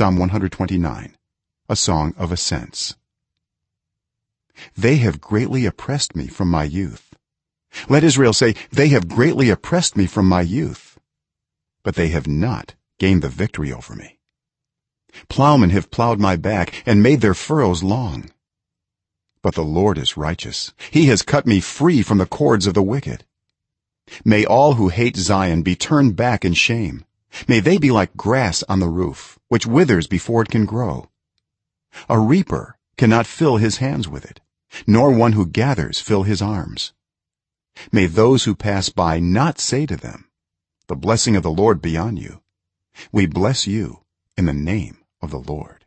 psalm 129 a song of ascents. They have greatly oppressed me from my youth. Let israel say they have greatly oppressed me from my youth. But they have not gained the victory over me. Plowmen have plowed my back and made their furrows long. But the lord is righteous. He has cut me free from the cords of the wicked. May all who hate zion be turned back in shame may they be like grass on the roof which withers before it can grow. A reaper cannot fill his hands with it nor one who gathers fill his arms. May those who pass by not say to them the blessing of the lord be on you. We bless you in the name of the lord